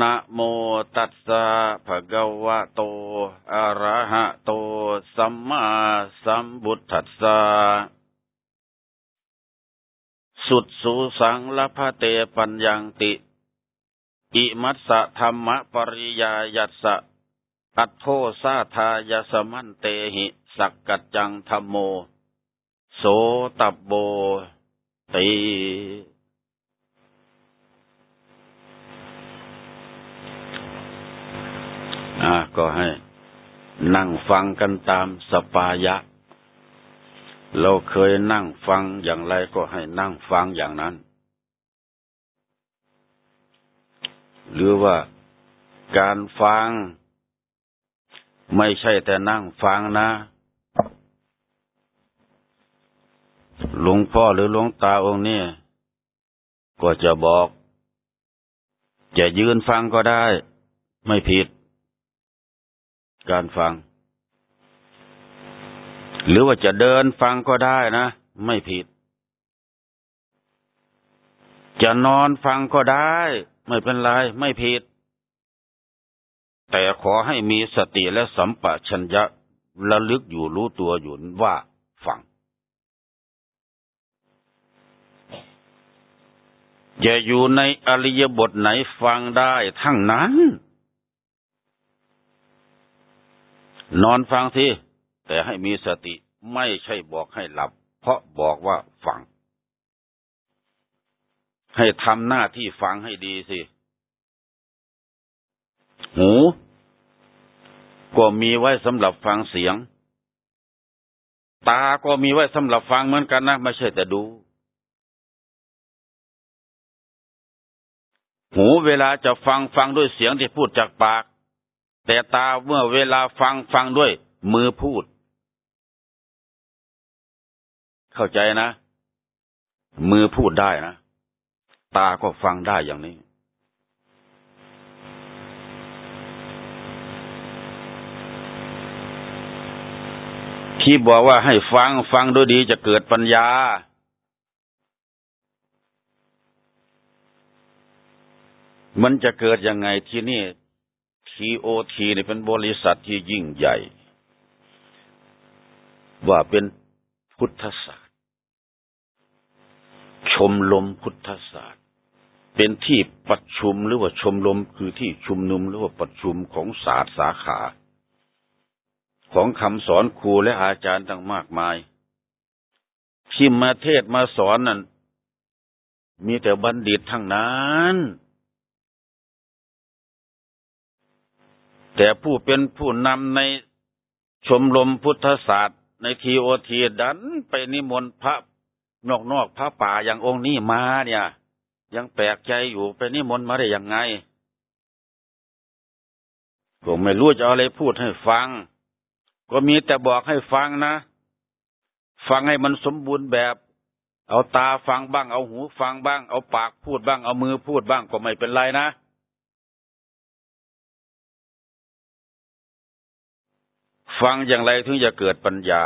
นะโมตัสสะภะคะวะโต อะระหะโต สัมมาสัมพุทธัสสะ สุดสูสังลพเตปัญญังติ อิมัสสะธรรมปริยายัสสะ อัตโทสาทายสมันเตหิ สักกัจจังธรรมโม โสตับโบติ อ่าก็ให้นั่งฟังกันตามสปายะ เราเคยนั่งฟังอย่างไรก็ให้นั่งฟังอย่างนั้น หรือว่าการฟัง ไม่ใช่แต่นั่งฟังนะหลวงพ่อหรือหลวงตาองค์นี้ก็จะบอก จะยืนฟังก็ได้ ไม่ผิด การฟัง หรือว่าจะเดินฟังก็ได้นะ ไม่ผิด จะนอนฟังก็ได้ ไม่เป็นไร ไม่ผิด แต่ขอให้มีสติและสัมปชัญญะระลึกอยู่รู้ตัวอยู่ว่าฟังอย่าอยู่ในอริยบทไหนฟังได้ทั้งนั้น นอนฟังสิแต่ให้มีสติไม่ใช่บอกให้หลับ เพราะบอกว่าฟัง ให้ทำหน้าที่ฟังให้ดีสิ หู ก็มีไว้สำหรับฟังเสียง ตาก็มีไว้สำหรับฟังเหมือนกันนะไม่ใช่แต่ดู หูเวลาจะฟังฟังด้วยเสียงที่พูดจากปาก แต่ตาเมื่อเวลาฟังฟังด้วย มือพูด เข้าใจนะ มือพูดได้นะ ตาก็ฟังได้อย่างนี้ ที่บอกว่าให้ฟังฟังด้วยดีจะเกิดปัญญามันจะเกิดยังไงที่นี่ TOT นี่เป็นบริษัทที่ยิ่งใหญ่ ว่าเป็นพุทธศาสตร์ ชมรมพุทธศาสตร์ เป็นที่ประชุมหรือว่าชมรมคือที่ชุมนุมหรือว่าประชุมของศาสตร์สาขา ของคำสอนครูและอาจารย์ต่างมากมาย ที่มาเทศมาสอนนั่นมีแต่บัณฑิตทั้งนั้น แต่ผู้เป็นผู้นำในชมรมพุทธศาสตร์ ในทีโอทีดันไปนิมนต์พระนอกนอกพระป่าอย่างองค์นี้มาเนี่ย ยังแปลกใจอยู่ไปนิมนต์มาได้ยังไงก็ไม่รู้จะออะไรพูดให้ฟัง ก็มีแต่บอกให้ฟังนะ ฟังให้มันสมบูรณ์แบบ เอาตาฟังบ้าง เอาหูฟังบ้าง เอาปากพูดบ้าง เอามือพูดบ้างก็ไม่เป็นไรนะ ฟังอย่างไรถึงจะเกิดปัญญา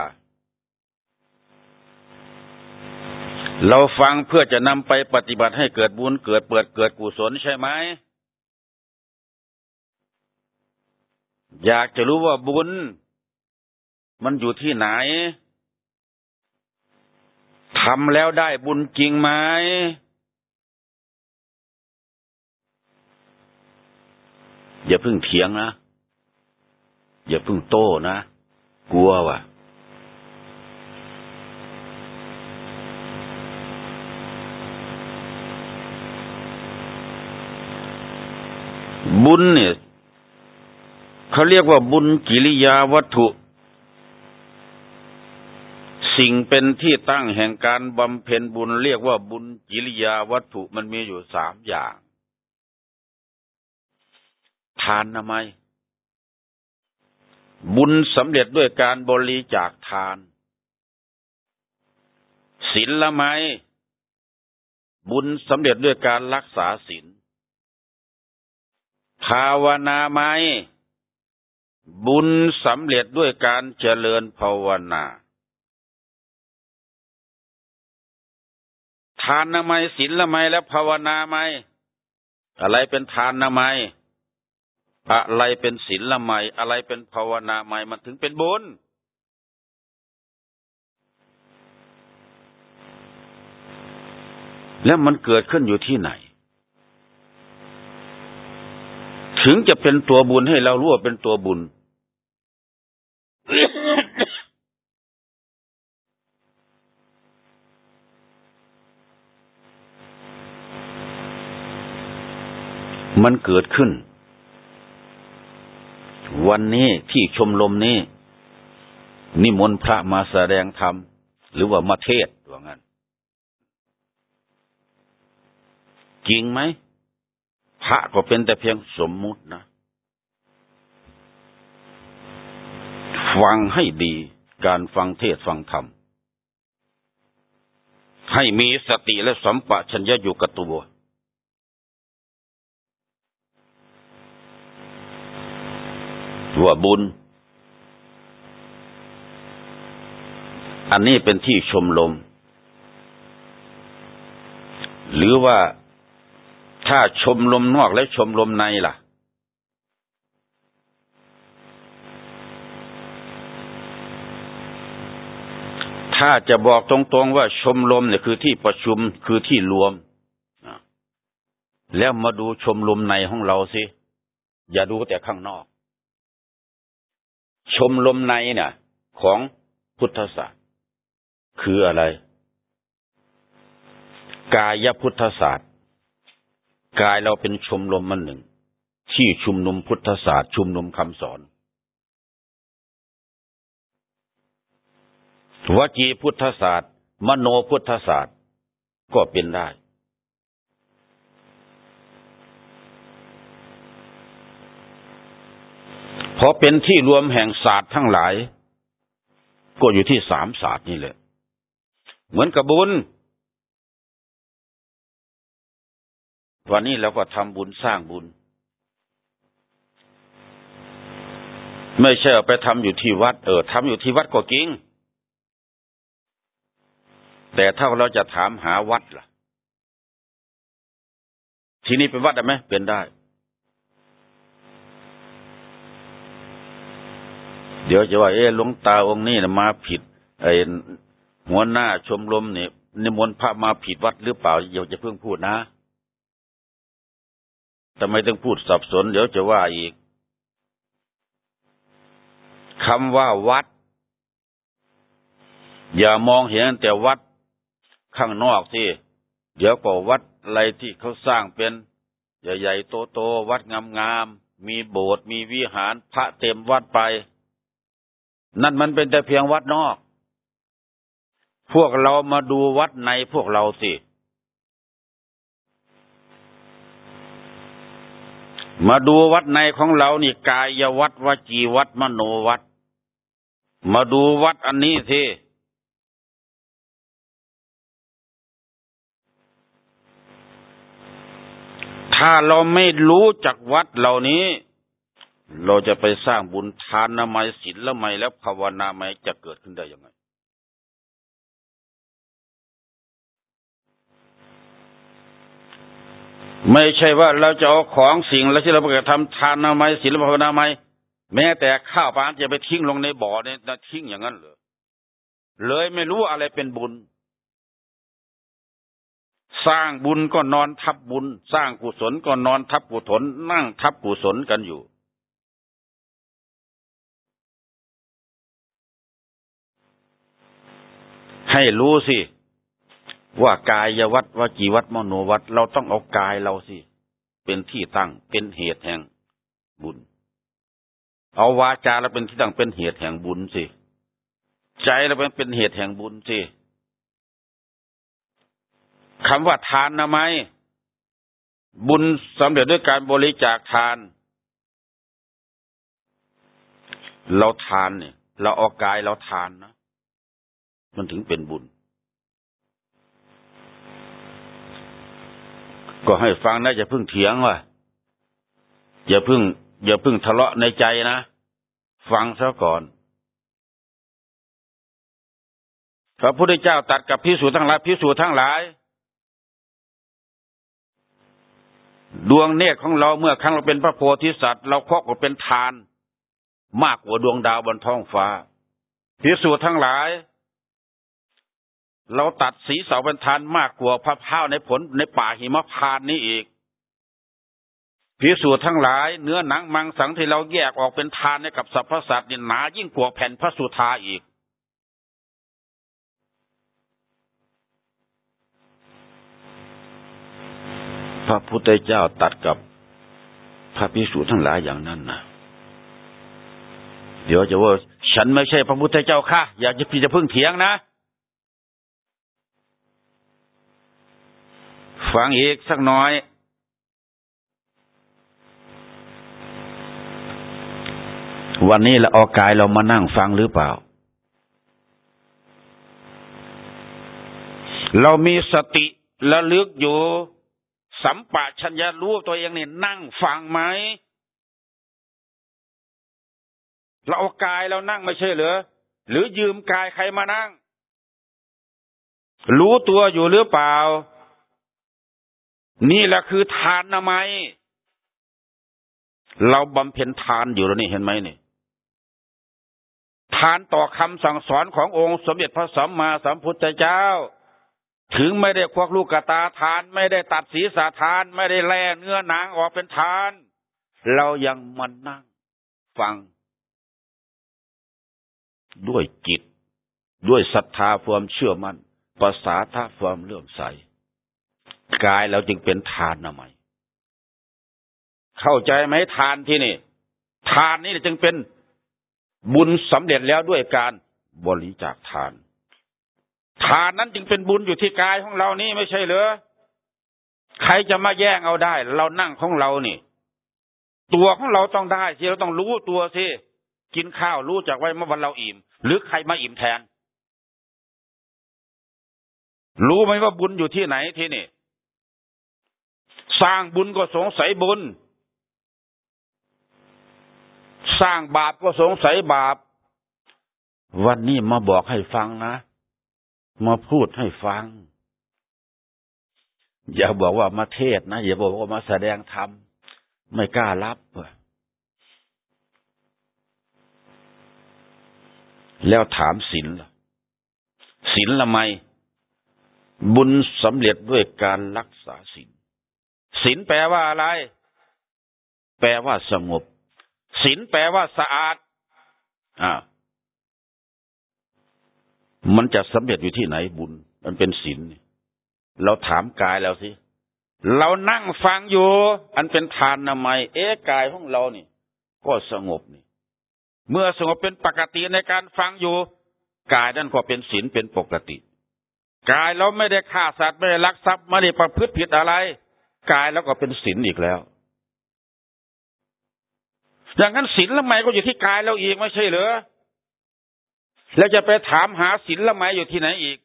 เราฟังเพื่อจะนำไปปฏิบัติให้เกิดบุญเกิดเปิดเกิดกุศลใช่ไหม อยากจะรู้ว่าบุญ มันอยู่ที่ไหนทำแล้วได้บุญจริงไหมอย่าเพิ่งเถียงนะ อย่าเพิ่งโต้นะ กลัวว่ะ บุญเนี่ยเขาเรียกว่าบุญกิริยาวัตถุ สิ่งเป็นที่ตั้งแห่งการบำเพ็ญบุญเรียกว่าบุญกิริยาวัตถุมันมีอยู่สามอย่าง ทานทำไม บุญสำเร็จด้วยการบริจาคทานศีลละไมบุญสำเร็จด้วยการรักษาศีลภาวนาไหม บุญสำเร็จด้วยการเจริญภาวนาทานนามัยศีลละไมและภาวนาไมอะไรเป็นทานนามัย อะไรเป็นศีลละไมอะไรเป็นภาวนาไหมมันถึงเป็นบุญแล้วมันเกิดขึ้นอยู่ที่ไหน ถึงจะเป็นตัวบุญให้เรารู้ว่าเป็นตัวบุญ มันเกิดขึ้น วันนี้ที่ชมรมนี้ นิมนต์พระมาแสดงธรรม หรือว่ามาเทศว่างั้นจริงไหม พระก็เป็นแต่เพียงสมมุตินะ ฟังให้ดีการฟังเทศฟังธรรม ให้มีสติและสัมปชัญญะอยู่กับตัว ว่าบุญ อันนี้เป็นที่ชมลม หรือว่าถ้าชมลมนอกและชมลมในล่ะ ถ้าจะบอกตรงๆว่าชมลมเนี่ยคือที่ประชุมคือที่รวม แล้วมาดูชมลมในของเราสิ อย่าดูแต่ข้างนอก ชมลมในเนี่ยของพุทธศาสตร์คืออะไร กายพุทธศาสตร์กายเราเป็นชมรมมันหนึ่ง ที่ชุมนุมพุทธศาสตร์ ชุมนุมคำสอนวจีพุทธศาสตร์ มโนพุทธศาสตร์ก็เป็นได้ พอเป็นที่รวมแห่งศาสตร์ทั้งหลาย ก็อยู่ที่สามศาสตร์นี่แหละ เหมือนกับบุญ วันนี้เราก็ทำบุญสร้างบุญ ไม่ใช่ไปทำอยู่ที่วัด เออทำอยู่ที่วัดก็จริง แต่ถ้าเราจะถามหาวัดล่ะ ที่นี่เป็นวัดได้ไหมเป็นได้ เดี๋ยวจะว่าเอ๊ะหลวงตาองค์นี้นะมาผิดไอ้หัวหน้าชมรมเนี่ยนิมนต์พระมาผิดวัดหรือเปล่าอย่าจะเพิ่งพูดนะทำไมต้องพูดสับสน เดี๋ยวจะว่าอีกคำว่าวัด อย่ามองเห็นแต่วัดข้างนอกสิเดี๋ยวก็วัดอะไรที่เขาสร้างเป็นใหญ่ๆโตๆวัดงามๆมีโบสถ์มีวิหารพระเต็มวัดไป นั่นมันเป็นแต่เพียงวัดนอก พวกเรามาดูวัดในพวกเราสิ มาดูวัดในของเรานี่กายวัดวจีวัดมโนวัด มาดูวัดอันนี้สิถ้าเราไม่รู้จักวัดเหล่านี้ เราจะไปสร้างบุญทานนามัยศีลละไมแล้วภาวนาไมจะเกิดขึ้นได้ยังไง ไม่ใช่ว่าเราจะเอาของสิ่งแล้วที่เราไปทำทานนามัยศีลภาวนาไมแม้แต่ข้าวปลาจะไปทิ้งลงในบ่อเนี่ยทิ้งอย่างนั้นเลยเลยไม่รู้อะไรเป็นบุญ สร้างบุญก็นอนทับบุญ สร้างกุศลก็นอนทับกุศลนั่งทับกุศลกันอยู่ ให้รู้สิ ว่ากายวัดวจีวัดมโนวัดเราต้องเอากายเราสิ เป็นที่ตั้งเป็นเหตุแห่งบุญ เอาวาจาเราเป็นที่ตั้งเป็นเหตุแห่งบุญสิ ใจเราเป็นเป็นเหตุแห่งบุญสิคำว่าทานนะไหมบุญสำเร็จด้วยการบริจาคทาน เราทานเนี่ย เราเอากายเราทานนะ มันถึงเป็นบุญ ก็ให้ฟังนะอย่าเพิ่งเถียงว่าอย่าเพิ่ง อย่าเพิ่งทะเลาะในใจนะ ฟังซะก่อนพระพุทธเจ้าตัดกับพิสูจทั้งหลายพิสูจทั้งหลาย ดวงเนตรของเราเมื่อครั้งเราเป็นพระโพธิสัตว์ เราครอบกับเป็นทาน มากกว่าดวงดาวบนท้องฟ้าพิสูจทั้งหลาย เราตัดสีเสาเป็นทานมากกว่าพระพ้าวในผลในป่าหิมพานนี้อีกพิสูจน์ทั้งหลายเนื้อหนังมังสังที่เราแยกออกเป็นทานให้กับสรรพสัตว์นี่หนายิ่งกว่าแผ่นพระสุธาอีก พระพุทธเจ้าตัดกับพระพิสูจน์ทั้งหลายอย่างนั้นนะเดี๋ยวจะว่า ฉันไม่ใช่พระพุทธเจ้าค่ะ อยากจะพี่จะพึ่งเถียงนะ ฟังอีกสักน้อย วันนี้เราเอากายเรามานั่งฟังหรือเปล่า เรามีสติระลึกอยู่ สัมปะชัญญะรู้ตัวเองนี่นั่งฟังไหมเราเอากายเรานั่งไม่ใช่เหรอหรือยืมกายใครมานั่ง รู้ตัวอยู่หรือเปล่า นี่แหละคือทานนะไหมเราบำเพ็ญทานอยู่แล้วนี่เห็นไหมนี่ทานต่อคำสั่งสอนขององค์สมเด็จพระสัมมาสัมพุทธเจ้า ถึงไม่ได้ควักลูกกระตาทาน ไม่ได้ตัดศีรษะทาน ไม่ได้แล่เนื้อหนังออกเป็นทาน เรายังมันนั่งฟัง ด้วยจิต ด้วยศรัทธาความเชื่อมัน่นภาษาท่าความเลื่อมใส กายเราจึงเป็นทานนะไหมเข้าใจไหมทานที่นี่ ทานนี่จึงเป็นบุญสำเร็จแล้วด้วยการบริจาคทาน ทานนั้นจึงเป็นบุญอยู่ที่กายของเรานี่ไม่ใช่เหรอใครจะมาแย่งเอาได้ เรานั่งของเรานี่ ตัวของเราต้องได้สิเราต้องรู้ตัวสิกินข้าวรู้จักไว้เมื่อวันเราอิ่ม หรือใครมาอิ่มแทน รู้ไหมว่าบุญอยู่ที่ไหนที่นี่ สร้างบุญก็สงสัยบุญ สร้างบาปก็สงสัยบาป วันนี้มาบอกให้ฟังนะ มาพูดให้ฟัง อย่าบอกว่ามาเทศนะอย่าบอกว่ามาแสดงธรรมไม่กล้ารับแล้วถามศีลศีลละไม บุญสำเร็จด้วยการรักษาศีล ศีลแปลว่าอะไร แปลว่าสงบศีลแปลว่าสะอาด อ่า มันจะสำเร็จอยู่ที่ไหนบุญ มันเป็นศีลเราถามกายแล้วสิ เรานั่งฟังอยู่ อันเป็นทานนามัย เอ๊กายของเรานี่ ก็สงบนี่ เมื่อสงบเป็นปกติในการฟังอยู่กายนั่นก็เป็นศีลเป็นปกติ กายเราไม่ได้ฆ่าสัตว์ไม่ได้ลักทรัพย์ไม่ได้ประพฤติผิดอะไร กายแล้วก็เป็นศีลอีกแล้วอย่างนั้นศีลละไมก็อยู่ที่กายเราอีกไม่ใช่เหรอแล้วจะไปถามหาศีลละไมอยู่ที่ไหนอีก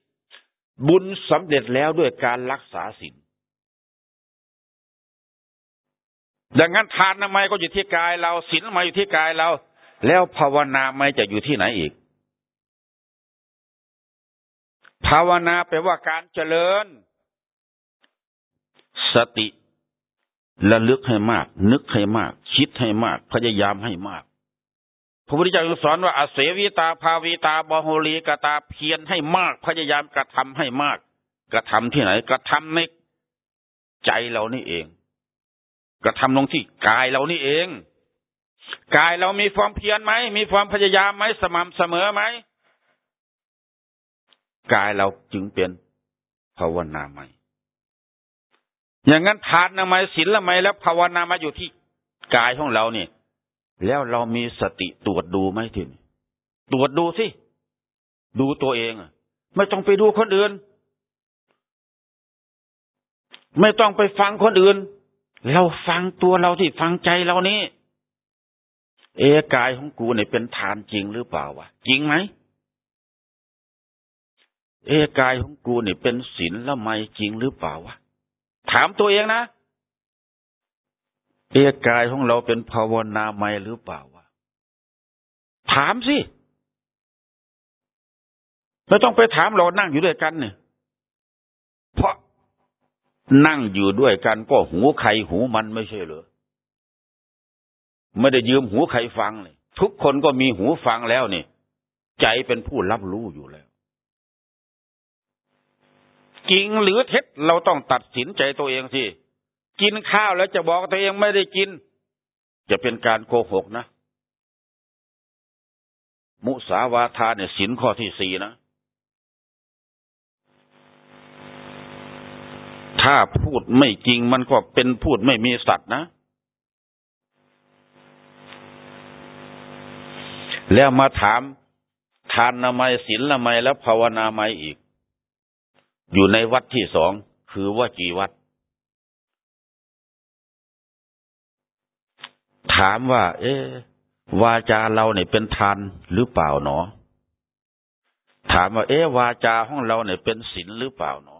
บุญสำเร็จแล้วด้วยการรักษาศีลดังนั้นทานละไมก็อยู่ที่กายเราศีลละไมอยู่ที่กายเรา แล้วภาวนาไม่จะอยู่ที่ไหนอีก ภาวนาแปลว่าการเจริญ สติระลึกให้มาก นึกให้มาก คิดให้มาก พยายามให้มาก พระพุทธเจ้าสอนว่าอาเสวิตาภาวิตาบโหรีกตาเพียรให้มาก พยายามกระทำให้มาก กระทำที่ไหน กระทำในใจเรานี่เอง กระทำลงที่กายเรานี่เอง กายเรามีความเพียรไหม มีความพยายามไหมสม่ำเสมอไหมกายเราจึงเป็นภาวนาไหม่ อย่างนั้นทานนามัยศีลละไมแล้วภาวนามาอยู่ที่กายของเราเนี่ย แล้วเรามีสติตรวจดูไหมทีนี้ตรวจดูสิ ดูตัวเองไม่ต้องไปดูคนอื่น ไม่ต้องไปฟังคนอื่น เราฟังตัวเราที่ฟังใจเรานี่เอกายของกูเนี่ยเป็นทานจริงหรือเปล่าวะจริงไหมเอกายของกูเนี่ยเป็นศีลละไมจริงหรือเปล่าวะ ถามตัวเองนะเอกายของเราเป็นภาวนาไม่หรือเปล่าวะถามสิไม่ต้องไปถามเรานั่งอยู่ด้วยกันเนี่ยเพราะนั่งอยู่ด้วยกันก็หูใครหูมันไม่ใช่เหรอไม่ได้ยืมหูใครฟังเลยทุกคนก็มีหูฟังแล้วนี่ใจเป็นผู้รับรู้อยู่แล้ว จริงหรือเท็จเราต้องตัดสินใจตัวเองสิกินข้าวแล้วจะบอกตัวเองไม่ได้กิน จะเป็นการโกหกนะ มุสาวาทาเนี่ยสินข้อที่สี่นะ ถ้าพูดไม่จริงมันก็เป็นพูดไม่มีสัตว์นะ แล้วมาถามทานนามัยศีลนามัยแล้วภาวนาไมอีก อยู่ในวัดที่สองคือว่าจีวัด ถามว่า เอ๊วาจาเราเนี่ยเป็นทานหรือเปล่าหนอถามว่า เอ๊วาจาของเราเนี่ยเป็นศีลหรือเปล่าหนอ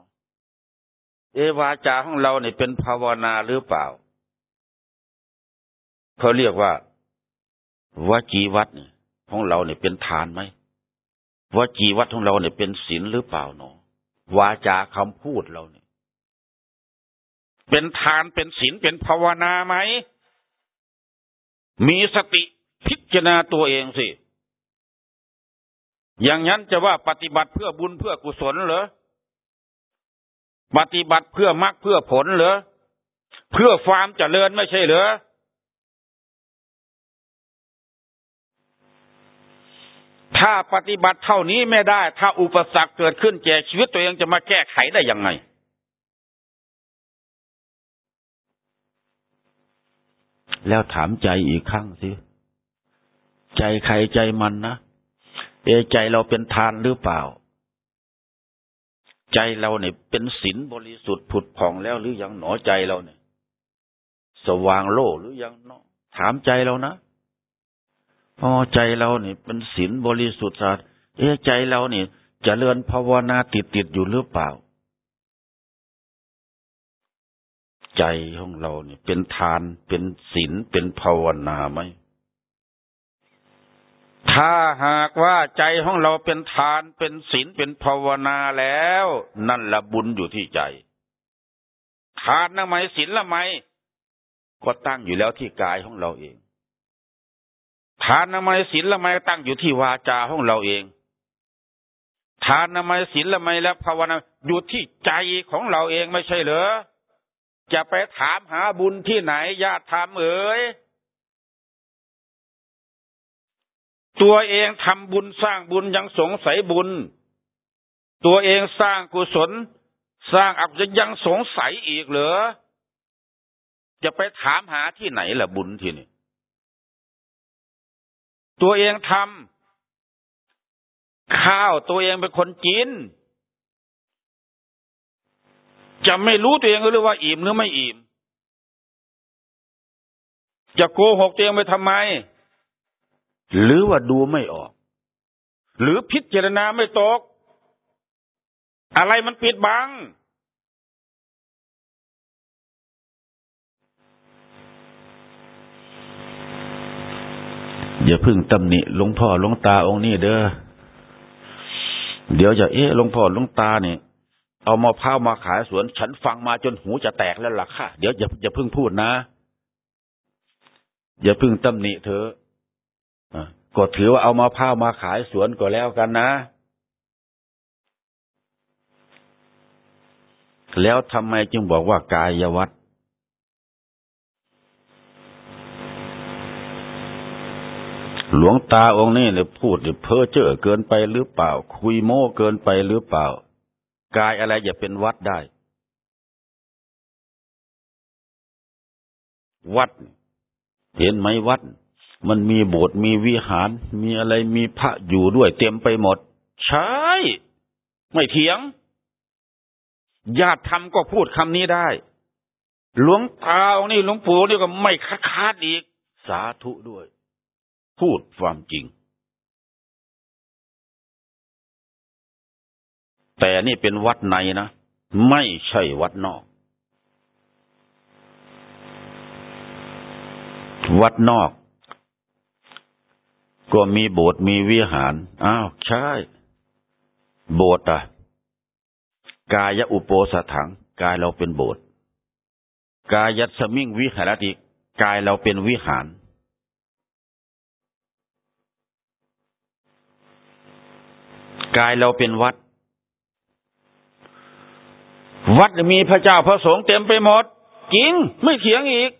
เอ๊วาจาของเราเนี่ยเป็นภาวนาหรือเปล่าเขาเรียกว่าวจีวัดเนี่ยของเราเนี่ยเป็นทานไหมวจีวัดของเราเนี่ยเป็นศีลหรือเปล่าหนอ วาจาคำพูดเราเนี่ย เป็นทานเป็นศีลเป็นภาวนาไหม มีสติพิจารณาตัวเองสิ อย่างนั้นจะว่าปฏิบัติเพื่อบุญเพื่อกุศลเหรอ ปฏิบัติเพื่อมรรคเพื่อผลเหรอ เพื่อความเจริญไม่ใช่เหรอ ถ้าปฏิบัติเท่านี้ไม่ได้ ถ้าอุปสรรคเกิดขึ้นแก่ชีวิตตัวเองจะมาแก้ไขได้ยังไง แล้วถามใจอีกครั้งสิ ใจใครใจมันนะเอใจเราเป็นทานหรือเปล่า ใจเราเนี่ยเป็นศีลบริสุทธิ์ผุดผ่องแล้วหรือยังหนอใจเราเนี่ย สว่างโล่หรือยังเนาะถามใจเรานะ พอใจเราเนี่ยเป็นศีลบริสุทธิ์สะอาดเอใจเราเนี่ยจะเลื่อนภาวนาติดติดอยู่หรือเปล่า ใจของเราเนี่ย เป็นทานเป็นศีลเป็นภาวนาไหมถ้าหากว่าใจของเราเป็นทานเป็นศีลเป็นภาวนาแล้ว นั่นละบุญอยู่ที่ใจ ทานละไมศีลละไมก็ตั้งอยู่แล้วที่กายของเราเอง ทานละไมศีลละไมตั้งอยู่ที่วาจาของเราเอง ทานละไมศีลละไมและภาวนาอยู่ที่ใจของเราเองไม่ใช่เหรอจะไปถามหาบุญที่ไหนญาติธรรมเอ๋ยตัวเองทำบุญสร้างบุญยังสงสัยบุญ ตัวเองสร้างกุศล สร้างอับยังสงสัยอีกเหรอจะไปถามหาที่ไหนล่ะบุญที่นี่ ตัวเองทำข้าวตัวเองเป็นคนกิน จะไม่รู้ตัวเองหรือว่าอิ่มหรือไม่อิ่ม จะโกหกตัวเองไปทำไม หรือว่าดูไม่ออก หรือพิจารณาไม่ตก อะไรมันปิดบัง อย่าพึ่งตำหนิหลวงพ่อหลวงตาองค์นี้เด้อเดี๋ยวจะเอ๊ะหลวงพ่อหลวงตาเนี่ยเอามาพร้าวมาขายสวน ฉันฟังมาจนหูจะแตกแล้วล่ะค่ะ เดี๋ยวอย่าอย่าพึ่งพูดนะ อย่าพึ่งตำหนิเธอก็ถือว่าเอามาพ้าวมาขายสวนก็แล้วกันนะ แล้วทำไมจึงบอกว่ากายวัด หลวงตาองค์นี้เนี่ยพูดเพ้อเจ้อเกินไปหรือเปล่า คุยโม้เกินไปหรือเปล่ากายอะไรจะเป็นวัดได้ วัด เห็นไหมวัด มันมีโบสถ์มีวิหาร มีอะไรมีพระอยู่ด้วย เต็มไปหมด ใช่ ไม่เถียงญาติธรรมก็พูดคำนี้ได้ หลวงตาองนี่หลวงปู่นี่ก็ไม่คัดค้านอีก สาธุด้วย พูดความจริง แต่นี่เป็นวัดในนะ ไม่ใช่วัดนอก วัดนอก ก็มีโบสถ์มีวิหาร อ้าว ใช่ โบสถ์อะกายอุปโสถัง กายเราเป็นโบสถ์กายยัตสมิงวิหารติกายเราเป็นวิหาร กายเราเป็นวัด วัดมีพระเจ้าพระสงฆ์เต็มไปหมดจริงไม่เถียงอีก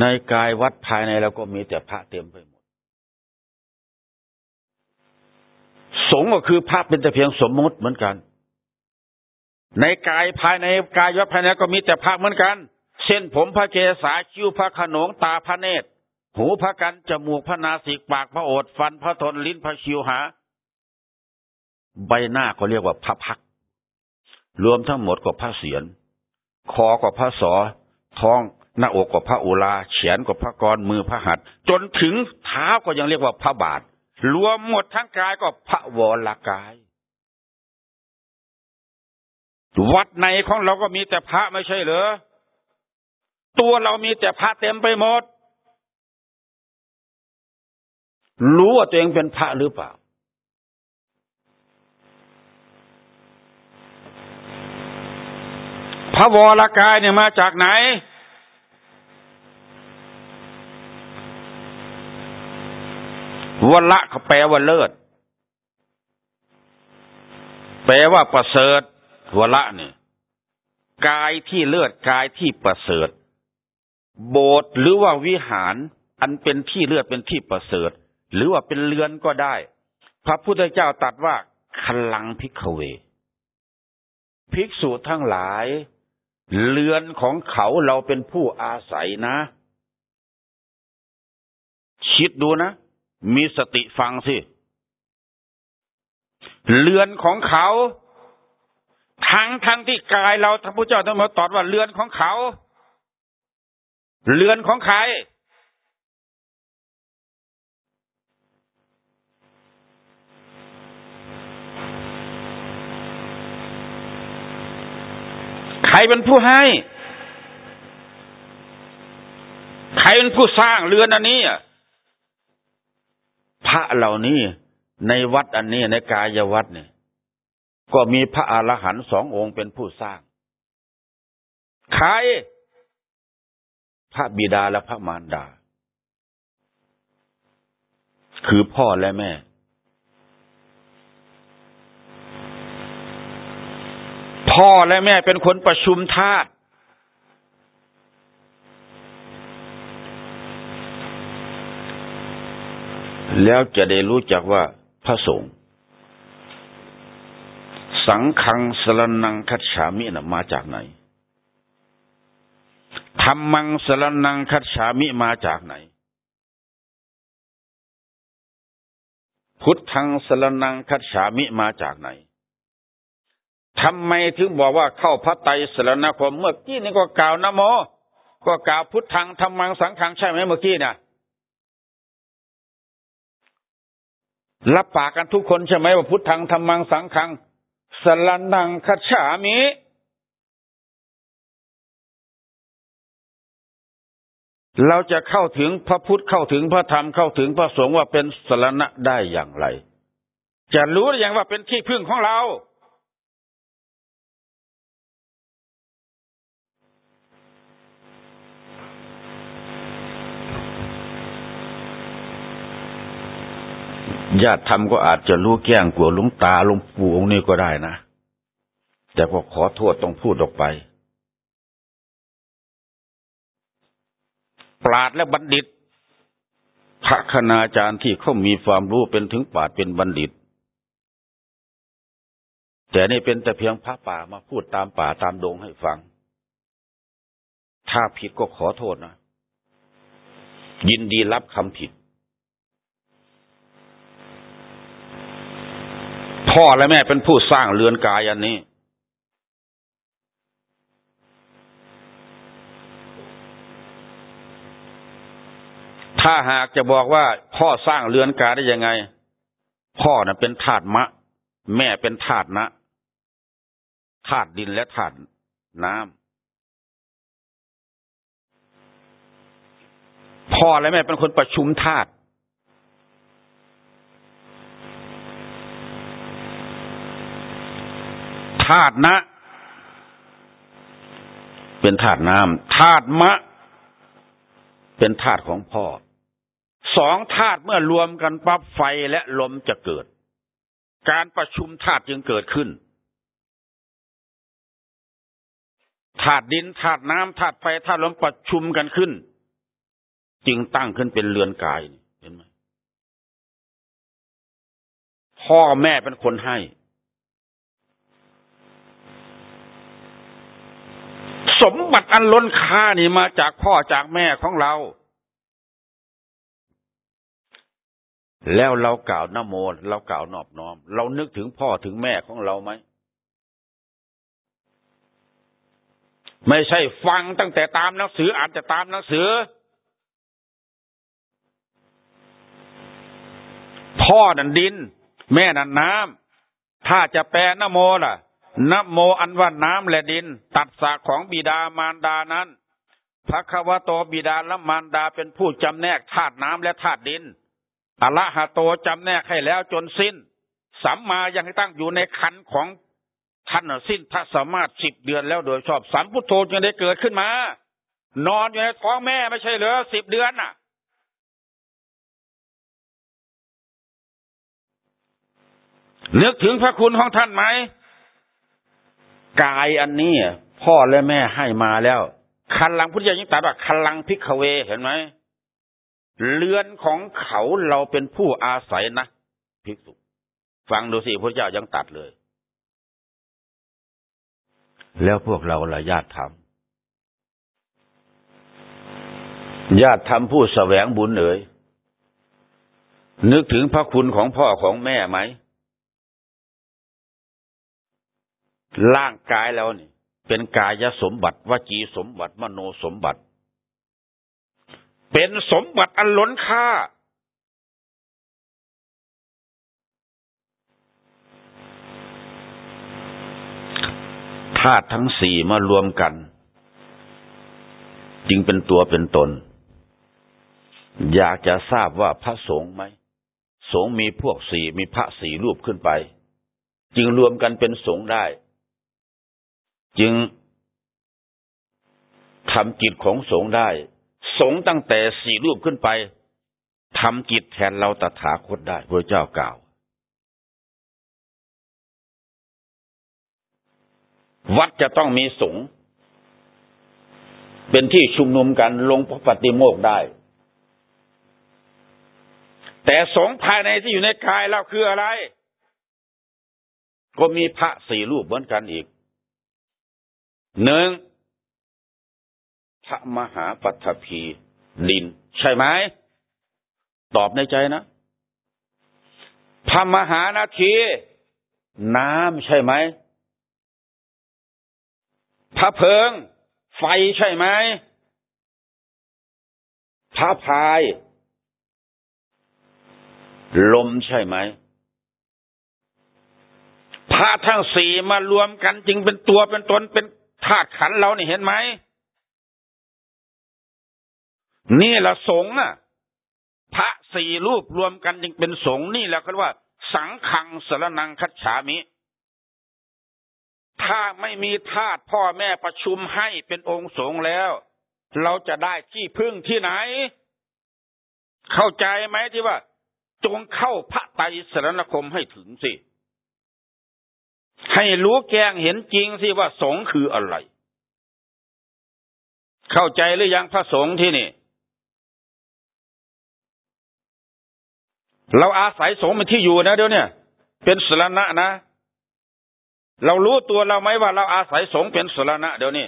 ในกายวัดภายในเราก็มีแต่พระเต็มไปหมด สงฆ์ก็คือพระเป็นแต่เพียงสมมุติเหมือนกัน ในกายภายในกายวัดภายในก็มีแต่พระเหมือนกันเช่นผมพระเกศาคิ้วพระขนงตาพระเนตร หูพระกันจมูกพระนาสิกปากพระโอษฟันพระทนลิ้นพระชิวหา ใบหน้าก็เรียกว่าพระพัก รวมทั้งหมดก็พระเสียรคอก็พระสอท้องหน้าอกก็พระอุลาเฉียนก็พระกรมือพระหัตจนถึงเท้าก็ยังเรียกว่าพระบาท รวมหมดทั้งกายก็พระวรกาย วัดในของเราก็มีแต่พระไม่ใช่เหรอตัวเรามีแต่พระเต็มไปหมด รู้ว่าตัวเองเป็นพระหรือเปล่า พระวรกายเนี่ยมาจากไหน วละเขาแปลว่าเลิศ แปลว่าประเสริฐวละเนี่ยกายที่เลิศกายที่ประเสริฐ โบสถ์หรือว่าวิหาร อันเป็นที่เลือดเป็นที่ประเสริฐ หรือว่าเป็นเรือนก็ได้ พระพุทธเจ้าตรัสว่าคลังพิกเว ภิกษุทั้งหลาย เรือนของเขาเราเป็นผู้อาศัยนะ คิดดูนะ มีสติฟังสิ เรือนของเขา ทั้งทั้งที่กายเราท่านพุทธเจ้าต้องมาตอบว่าเรือนของเขา เรือนของใคร ใครเป็นผู้ให้ ใครเป็นผู้สร้างเรือนอันนี้พระเหล่านี้ในวัดอันนี้ในกายวัดเนี่ย ก็มีพระอรหันต์สององค์เป็นผู้สร้าง ใคร พระบิดาและพระมารดา คือพ่อและแม่ พ่อและแม่เป็นคนประชุมธาตุแล้วจะได้รู้จักว่าพระสงฆ์สังขังสรนังคัจฉามินะมาจากไหนธรรมังสรนังคัจฉามิมาจากไหน พุทธังสรนังคัจฉามิมาจากไหน ทำไมถึงบอกว่าเข้าพระไตรสรณคม เมื่อกี้นี่ก็กล่าวนะโม ก็กล่าวพุทธังธรรมังสังขังใช่ไหมเมื่อกี้นี่ยรับปากกันทุกคนใช่ไหมว่าพุทธังธรรมังสังขังสรนังคัจฉามิเราจะเข้าถึงพระพุทธเข้าถึงพระธรรมเข้าถึงพระสงฆ์ว่าเป็นสรณะได้อย่างไร จะรู้ได้อย่างว่าเป็นที่พึ่งของเรา ญาติธรรมก็อาจจะรู้แก้งกลัวลุงตาลุงปู่องค์นี้ก็ได้นะ แต่ก็ขอโทษต้องพูดออกไป ปราดและบัณฑิต พระคณาจารย์ที่เขามีความรู้เป็นถึงปราดเป็นบัณฑิต แต่นี่เป็นแต่เพียงพระป่ามาพูดตามป่าตามดงให้ฟัง ถ้าผิดก็ขอโทษนะ ยินดีรับคำผิด พ่อและแม่เป็นผู้สร้างเรือนกายอันนี้ ถ้าหากจะบอกว่าพ่อสร้างเรือนกายได้ยังไง พ่อนะ่ะเป็นธาตุมะ แม่เป็นธาตุนะธาตุดินและธาตุน้พ่อและแม่เป็นคนประชุมธาตุ ธาตุนะ เป็นธาตุน้ำธาตุมะ เป็นธาตุของพ่อสองธาตุเมื่อรวมกันปั๊บไฟและลมจะเกิด การประชุมธาตุจึงเกิดขึ้นธาตุดินธาตุน้ำธาตุไฟธาตุลมประชุมกันขึ้น จึงตั้งขึ้นเป็นเรือนกายเห็นไหมพ่อแม่เป็นคนให้ สมบัติอันล้นค่านี่มาจากพ่อจากแม่ของเรา แล้วเรากล่าวนโมเรากล่าวนอบน้อม เรานึกถึงพ่อถึงแม่ของเราไหม ไม่ใช่ฟังตั้งแต่ตามหนังสืออ่านแต่ตามหนังสือ พ่อนันดิน แม่นันน้ำถ้าจะแปลนโมล่ะ นโมอันว่าน้ำและดิน ตัดสากของบิดามารดานั้นพระควโตบิดาและมารดาเป็นผู้จำแนกธาตุน้ำและธาตุดินอละหะโตจำแนกให้แล้วจนสิ้น สัมมายังตั้งอยู่ในขันของท่านสิ้นทัศมาศสิบเดือนแล้วโดยชอบสัมพุทโธจึงได้เกิดขึ้นมา นอนอยู่ในท้องแม่ไม่ใช่เหรอสิบเดือนน่ะ นึกถึงพระคุณของท่านไหม กายอันนี้พ่อและแม่ให้มาแล้ว คันลังพุทธเจ้ายิ่งตรัสว่าคันลังพิกเวเห็นไหมเรือนของเขาเราเป็นผู้อาศัยนะภิกษุ ฟังดูสิพระเจ้ายังตัดเลย แล้วพวกเราละญาติธรรมญาติธรรมผู้แสวงบุญเอ๋ยนึกถึงพระคุณของพ่อของแม่ไหม ร่างกายแล้วนี่ เป็นกายสมบัติวจีสมบัติ มโนสมบัติ เป็นสมบัติอันล้นค่า ธาตุทั้งสี่มารวมกัน จึงเป็นตัวเป็นตน อยากจะทราบว่าพระสงฆ์ไหมสงฆ์มีพวกสี่มีพระสี่รูปขึ้นไป จึงรวมกันเป็นสงฆ์ได้ จึงทำกิจของสงฆ์ได้ สงฆ์ตั้งแต่สี่รูปขึ้นไปทำกิจแทนเราตถาคตได้พระเจ้ากล่าว วัดจะต้องมีสงฆ์เป็นที่ชุมนุมกันลงพระปฏิโมกได้ แต่สงฆ์ภายในที่อยู่ในกายเราคืออะไร ก็มีพระสี่รูปเหมือนกันอีก หนึ่งพระมหาปัทภีดิน ใช่ไหม ตอบในใจนะ พระมหานาที น้ำใช่ไหม พระเพิง ไฟใช่ไหม พระพาย ลมใช่ไหมพระทั้งสี่มารวมกันจึงเป็นตัวเป็นตนเป็น ธาตุขันเราเนี่เห็นไหม นี่แหละสงฆ์น่ะ พระสี่รูปรวมกันจึงเป็นสงฆ์นี่แหละก็ว่า สังขังสรนังคัจฉามิ ถ้าไม่มีธาตุพ่อแม่ประชุมให้เป็นองค์สงฆ์แล้ว เราจะได้ที่พึ่งที่ไหน เข้าใจไหมที่ว่า จงเข้าพระไตรสรณคมให้ถึงสิ ให้รู้แกงเห็นจริงสิว่าสงคืออะไร เข้าใจหรือยังพระสงฆ์ที่นี่ เราอาศัยสงฆ์เป็นที่อยู่นะเดี๋ยวนี้เป็นสรณะนะ เรารู้ตัวเราไหมว่าเราอาศัยสงเป็นสรณะเดี๋ยวนี้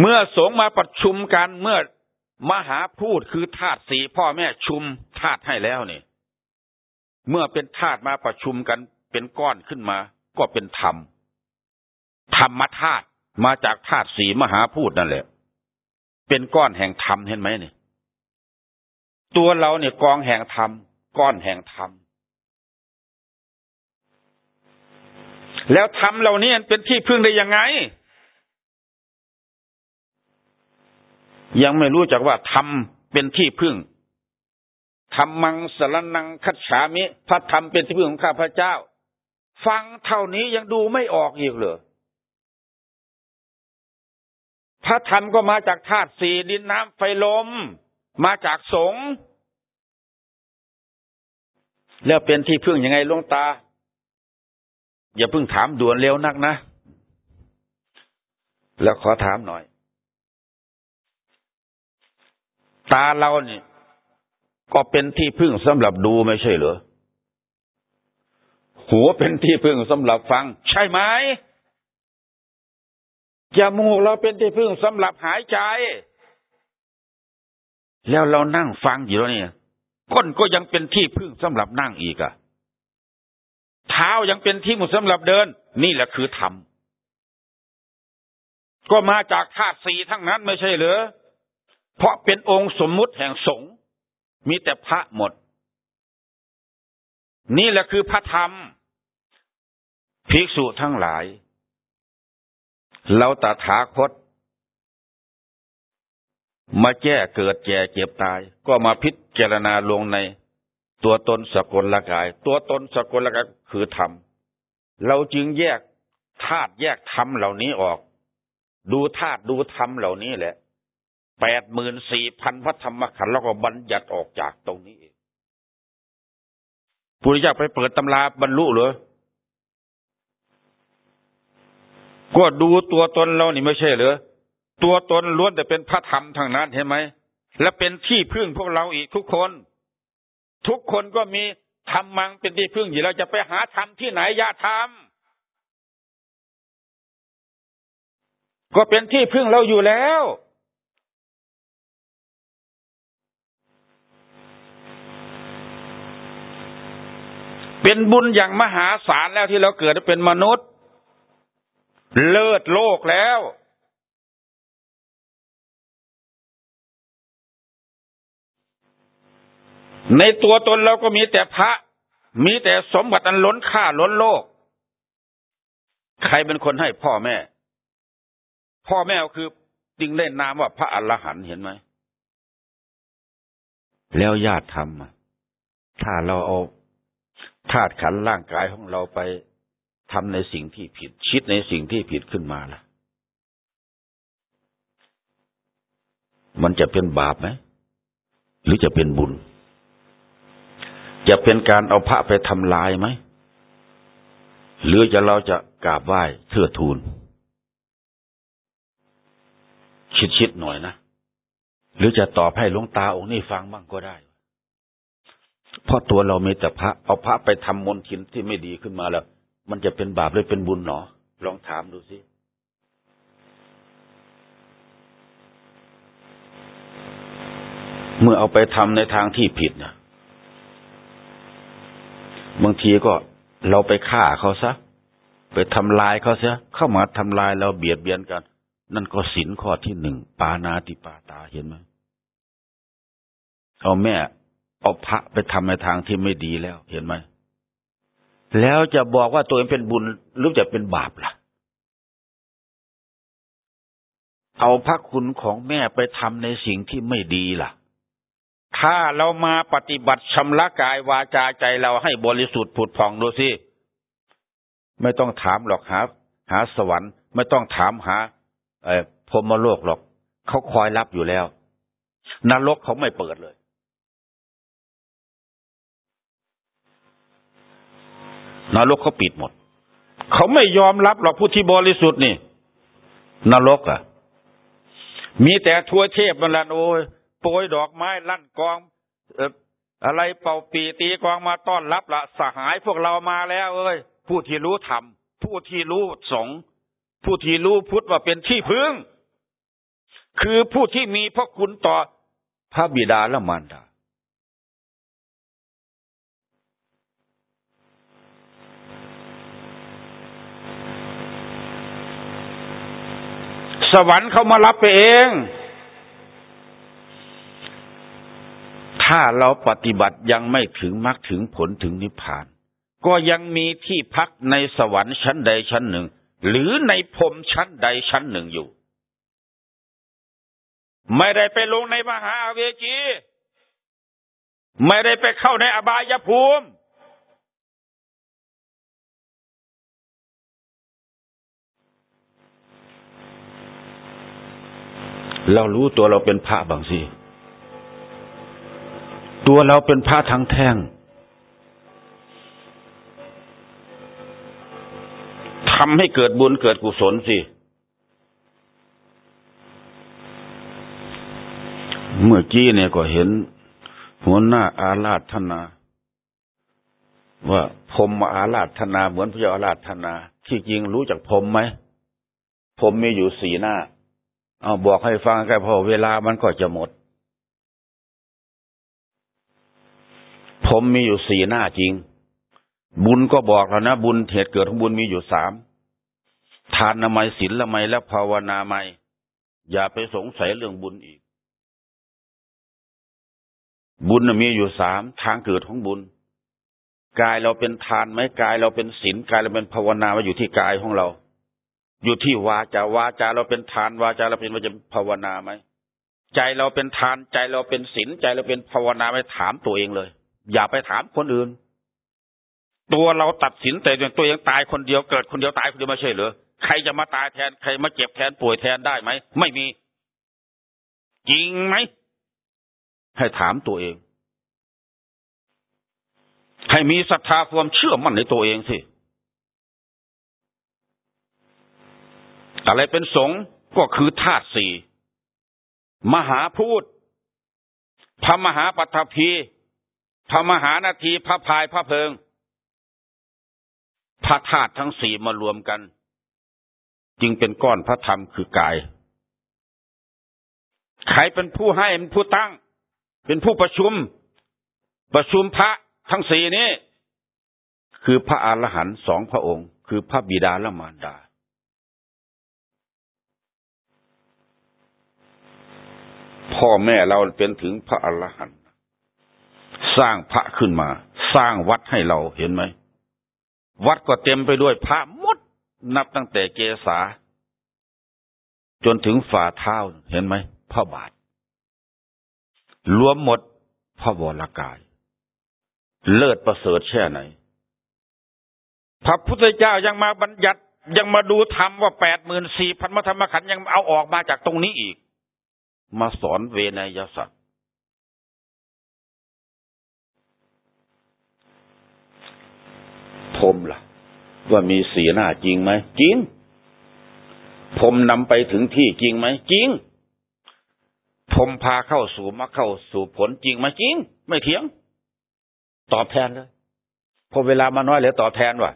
เมื่อสงมาประชุมกันเมื่อมหาพูดคือธาตุสีพ่อแม่ชุมธาตุให้แล้วนี่ เมื่อเป็นธาตุมาประชุมกันเป็นก้อนขึ้นมา ก็เป็นธรรม ธรรมธาตุมาจากธาตุสีมหาพูดนั่นแหละ เป็นก้อนแห่งธรรมเห็นไหมเนี่ยตัวเราเนี่ยกองแห่งธรรม ก้อนแห่งธรรม แล้วทำเหล่านี้เป็นที่พึ่งได้ยังไง ยังไม่รู้จักว่าธรรมเป็นที่พึ่ง ธรรมังสรนังคัจฉามิ พระธรรมเป็นที่พึ่งของข้าพเจ้า ฟังเท่านี้ยังดูไม่ออกอีกเหรอพระธรรมก็มาจากธาตุสี่ดินน้ำไฟลม มาจากสงฆ์แล้วเป็นที่พึ่งยังไงลวงตา อย่าเพิ่งถามด่วนเร็วนักนะ แล้วขอถามหน่อย ตาเราเนี่ย ก็เป็นที่พึ่งสำหรับดูไม่ใช่เหรอหัวเป็นที่พึ่งสำหรับฟัง ใช่ไหมจมูกเราเป็นที่พึ่งสำหรับหายใจ แล้วเรานั่งฟังอยู่แล้วเนี่ยก้นก็ยังเป็นที่พึ่งสำหรับนั่งอีกอะเท้ายังเป็นที่มุ่งสำหรับเดิน นี่แหละคือธรรมก็มาจากธาตุสีทั้งนั้นไม่ใช่เหรอเพราะเป็นองค์สมมุติแห่งสงฆ์ มีแต่พระหมด นี่แหละคือพระธรรม ภิกษุทั้งหลาย เราตถาคต มาแก้เกิดแก่เจ็บตาย ก็มาพิจารณาลงใน ตัวตนสกลละกาย ตัวตนสกลละกายคือธรรม เราจึงแยกธาตุแยกธรรมเหล่านี้ออก ดูธาตุดูธรรมเหล่านี้แหละ แปดหมื่นสี่พันพระธรรมขันธ์แล้วก็บัญญัติออกจากตรงนี้เองปุริยาไปเปิดตำราบรรลุเหรอ ก็ดูตัวตนเรานี่ไม่ใช่เหรอ ตัวตนล้วนแต่เป็นพระธรรมทางนั้นเห็นไหม และเป็นที่พึ่งพวกเราอีกทุกคน ทุกคนก็มีธรรมังเป็นที่พึ่งอยู่เราจะไปหาธรรมที่ไหนยาธรรมก็เป็นที่พึ่งเราอยู่แล้ว เป็นบุญอย่างมหาศาลแล้วที่เราเกิดเป็นมนุษย์ เลิศโลกแล้ว ในตัวตนเราก็มีแต่พระ มีแต่สมบัติอันล้นค่าล้นโลก ใครเป็นคนให้พ่อแม่ พ่อแม่ก็คือจึงได้นามว่าพระอรหันต์เห็นไหม แล้วญาติทำถ้าเราเอา ธาตุขันร่างกายของเราไปทำในสิ่งที่ผิดคิดในสิ่งที่ผิดขึ้นมาล่ะ มันจะเป็นบาปไหมหรือจะเป็นบุญ จะเป็นการเอาพระไปทำลายไหมหรือจะเราจะกราบไหว้เทื่อทูลชิดๆหน่อยนะ หรือจะตอบให้หลวงตาองค์นี้ฟังบ้างก็ได้ เพราะตัวเรามีแต่พระ เอาพระไปทำมนทินที่ไม่ดีขึ้นมาแล้ว มันจะเป็นบาปหรือเป็นบุญหนอ ลองถามดูสิเมื่อเอาไปทำในทางที่ผิดนะบางทีก็เราไปฆ่าเขาซะ ไปทำลายเขาซะเข้ามาทำลายเราเบียดเบียนกัน นั่นก็สินข้อที่หนึ่งปานาติปาตาเห็นไหมเอาแม่ เอาพระไปทำในทางที่ไม่ดีแล้ว เห็นไหมแล้วจะบอกว่าตัวเองเป็นบุญหรือจะเป็นบาปล่ะ เอาพระคุณของแม่ไปทำในสิ่งที่ไม่ดีล่ะ ถ้าเรามาปฏิบัติชำระกายวาจาใจเราให้บริสุทธิ์ผุดผ่องดูสิไม่ต้องถามหรอกหา หาสวรรค์ ไม่ต้องถามหา เอพรมโลกหรอกเขาคอยรับอยู่แล้วนรกเขาไม่เปิดเลย นรกเขาปิดหมด เขาไม่ยอมรับหรอกผู้ที่บริสุทธิ์นี่ นรกอะ มีแต่ทัวเทพมันละโอ้ยโปรยดอกไม้ลั่นกองออะไรเป่าปีตีกองมาต้อนรับละสหายพวกเรามาแล้วเอ้ยผู้ที่รู้ธรรมผู้ที่รู้สงผู้ที่รู้พุทธว่าเป็นที่พึ่ง คือผู้ที่มีพระคุณต่อพระบิดาและมารดาส วรรค์เขามารับไปเอง ถ้าเราปฏิบัติยังไม่ถึงมรรคถึงผลถึงนิพพาน ก็ยังมีที่พักในสวรรค์ชั้นใดชั้นหนึ่ง หรือในพรมชั้นใดชั้นหนึ่งอยู่ ไม่ได้ไปลงในมหาเวจี ไม่ได้ไปเข้าในอบายภูมิ เรารู้ตัวเราเป็นพระบางสิ ตัวเราเป็นพระทั้งแท่งทำให้เกิดบุญเกิดกุศลสิ เมื่อกี้เนี่ยก็เห็น หัวหน้าอาราธนา ว่าพรมอาราธนาเหมือนพระเจ้าอาราธนา ที่จริงรู้จักพรมไหมพรมมีอยู่สี่หน้า เอาบอกให้ฟังแค่พอเวลามันก็จะหมด ผมมีอยู่สี่หน้าจริง บุญก็บอกแล้วนะ บุญเหตุเกิดของบุญมีอยู่สามทานนามัยศีลละไมและภาวนาไมอย่าไปสงสัยเรื่องบุญอีก บุญมีอยู่สามทางเกิดของบุญ กายเราเป็นทานไหมกายเราเป็นศีลกายเราเป็นภาวนาว่าอยู่ที่กายของเรา อยู่ที่วาจาวาจาเราเป็นทานวาจาเราเป็นว่าจะภาวนาไหมใจเราเป็นทานใจเราเป็นศีลใจเราเป็นภาวนาไหมถามตัวเองเลย อย่าไปถามคนอื่น ตัวเราตัดสินแต่ตัวเองตายคนเดียวเกิดคนเดียวตายคนเดียวไม่ใช่เหรอใครจะมาตายแทนใครมาเจ็บแทนป่วยแทนได้ไหมไม่มี จริงไหมให้ถามตัวเอง ให้มีศรัทธาความเชื่อมั่นในตัวเองสิ อะไรเป็นสงฆ์ก็คือธาตุสี่มหาพูดพระมหาปัทภีพระมหานาทีพระพายพระเพิง พระธาตุทั้งสี่มารวมกัน จึงเป็นก้อนพระธรรมคือกาย ใครเป็นผู้ให้เป็นผู้ตั้ง เป็นผู้ประชุม ประชุมพระทั้งสี่นี้ คือพระอรหันต์สองพระองค์ คือพระบิดาและมารดา พ่อแม่เราเป็นถึงพระอรหันต์สร้างพระขึ้นมา สร้างวัดให้เราเห็นไหม วัดก็เต็มไปด้วยพระมด นับตั้งแต่เกษาจนถึงฝ่าเท้าเห็นไหมพระบาท รวมหมดพระวรากาย เลิศประเสริฐแค่ไหน พระพุทธเจ้ายังมาบัญญัติยังมาดูธรรมว่าแปดหมื่นสี่พันมธรรมขันยังเอาออกมาจากตรงนี้อีก มาสอนเวนยสัตว์พรมล่ะ ว่ามีสีหน้าจริงไหมจริงผมนำไปถึงที่จริงไหมจริงผมพาเข้าสู่มาเข้าสู่ผลจริงไหมจริง ไม่เถียง ตอบแทนเลยพอเวลามาน้อยเหลือตอบแทนว่ะ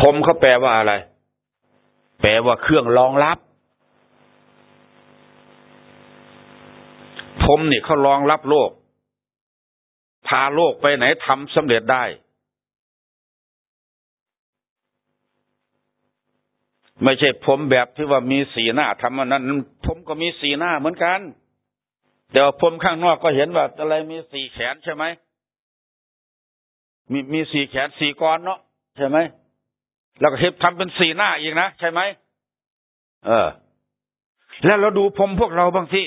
ผมเขาแปลว่าอะไร แปลว่าเครื่องรองรับผมเนี่ยเขารองรับโลก พาโลกไปไหนทำสำเร็จได้ ไม่ใช่ผมแบบที่ว่ามีสีหน้าทำอันนั้นผมก็มีสีหน้าเหมือนกันแต่ว่าผมข้างนอกก็เห็นว่าอะไรมีสี่แขนใช่ไหมมีมีสี่แขนสี่กรเนาะใช่ไหม แล้วก็เห็นทำเป็นสีหน้าอีกนะใช่ไหมเออ แล้วเราดูผมพวกเราบางสิ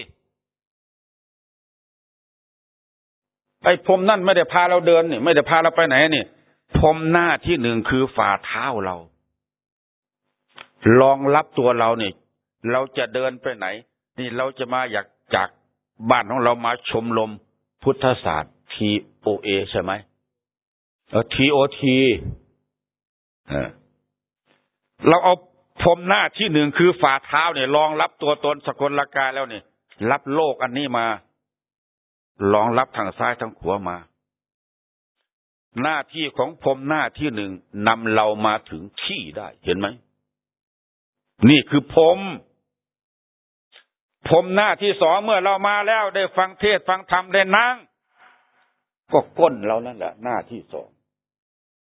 ไอ้พรมนั่นไม่ได้พาเราเดินนี่ไม่ได้พาเราไปไหนนี่พรมหน้าที่หนึ่งคือฝ่าเท้าเราลองรับตัวเราเนี่ย เราจะเดินไปไหน นี่เราจะมาอยากจากบ้านของเรามาชมลมพุทธศาสตร์ทีโอเอใช่ไหมเออทีโอที เราเอาพรมหน้าที่หนึ่งคือฝ่าเท้าเนี่ยรองรับตัวตนสกลละกายแล้วเนี่ยรับโลกอันนี้มาลองรับทางซ้ายทางขวามา หน้าที่ของผมหน้าที่หนึ่งนำเรามาถึงที่ได้ เห็นไหมนี่คือผมผมหน้าที่สองเมื่อเรามาแล้วได้ฟังเทศฟังธรรมได้นั่งก็ก้นเรานั่นแหละหน้าที่สอง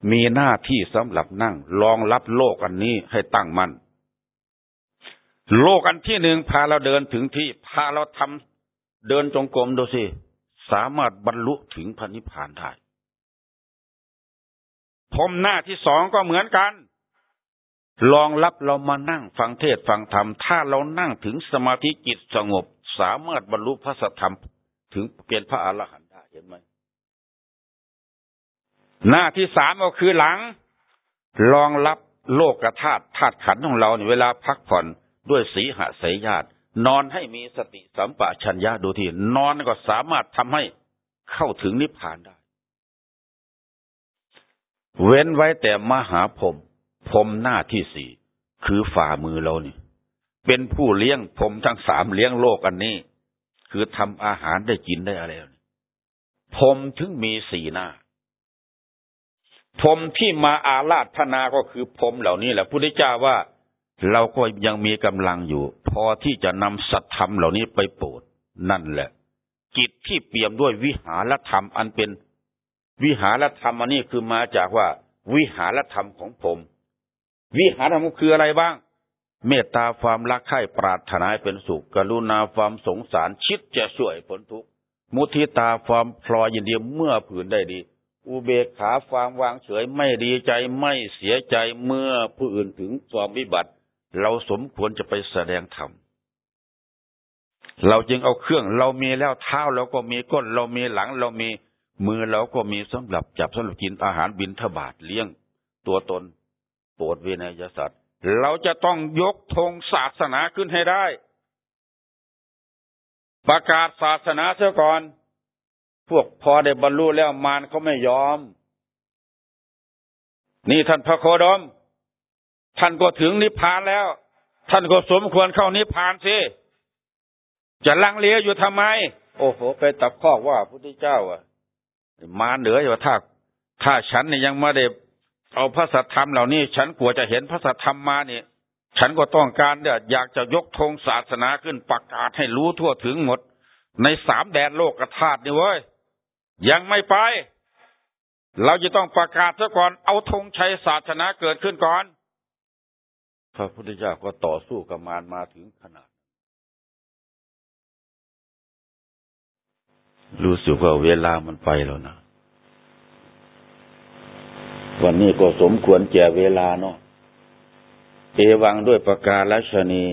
มีหน้าที่สำหรับนั่งรองรับโลกอันนี้ให้ตั้งมัน่นโลกอันที่หนึ่งพาเราเดินถึงที่พาเราทำเดินจงกรมดูสิ สามารถบรรลุถึงพระนิพพานได้พรมหน้าที่สองก็เหมือนกันลองรับเรามานั่งฟังเทศฟังธรรม ถ้าเรานั่งถึงสมาธิจิตสงบ สามารถบรรลุพระสัทธรรมถึงเป็นพระอรหันต์ได้เห็นไหม หน้าที่สามก็คือหลังลองรับโลกธาตุธาตุขันของเราในเวลาพักผ่อนด้วยสีหสยญาติ นอนให้มีสติสัมปชัญญะดูที่ นอนก็สามารถทำให้เข้าถึงนิพพานได้ เว้นไว้แต่มหาพรมพรมหน้าที่สี่คือฝ่ามือเราเนี่ยเป็นผู้เลี้ยงพรมทั้งสามเลี้ยงโลกอันนี้ คือทำอาหารได้กินได้อะไรพรมถึงมีสี่หน้า พรมที่มาอาลาธนาก็คือพรมเหล่านี้แหละพุทธเจ้าว่าเราก็ยังมีกำลังอยู่ พอที่จะนำสัตธรรมเหล่านี้ไปโปรดนั่นแหละ จิตที่เปี่ยมด้วยวิหารธรรมอันเป็น วิหารธรรมอันนี้คือมาจากว่า วิหารธรรมของผม วิหารธรรมคืออะไรบ้าง เมตตาความรักใคร่ปรารถนาเป็นสุข กรุณาความสงสารชิดจะช่วยผลทุกข์มุทิตาความพลอยยินดีเมื่อผืนได้ดี อุเบกขาความวางเฉยไม่ดีใจไม่เสียใจเมื่อผู้อื่นถึงความวิบัติ เราสมควรจะไปแสดงธรรมเราจึงเอาเครื่อง เรามีแล้วเท้าเราก็มีก้น เรามีหลัง เรามีมือเราก็มีสำหรับจับสำหรับกินอาหารบินทบาทเลี้ยง ตัวตนโปรดเวนยสัตว์เราจะต้องยกธงศาสนาขึ้นให้ได้ ประกาศศาสนาเสียก่อน พวกพอได้บรรลุแล้วมารเขาไม่ยอม นี่ท่านพระโคดม ท่านก็ถึงนิพพานแล้ว ท่านก็สมควรเข้านิพพานสิ จะลังเลอยู่ทำไม โอ้โห ไปตับข้อว่าพุทธเจ้า อะ มารเหนืออยู่ถ้าถ้าฉันเนี่ยยังไม่ได้เอาพระสัทธรรมเหล่านี้ ฉันกลัวจะเห็นพระสัทธรรมมาเนี่ยฉันก็ต้องการเนี่ยอยากจะยกธงศาสนาขึ้นประกาศให้รู้ทั่วถึงหมด ในสามแดนโลกธาตุนี่เว้ย ยังไม่ไป เราจะต้องประกาศซะก่อน เอาธงชัยศาสนาเกิดขึ้นก่อน พระพุทธเจ้าก็ต่อสู้กับมารมาถึงขนาด รู้สึกว่าเวลามันไปแล้วนะ วันนี้ก็สมควรแก่เวลาเนาะ เอวังด้วยประกาศลัชนี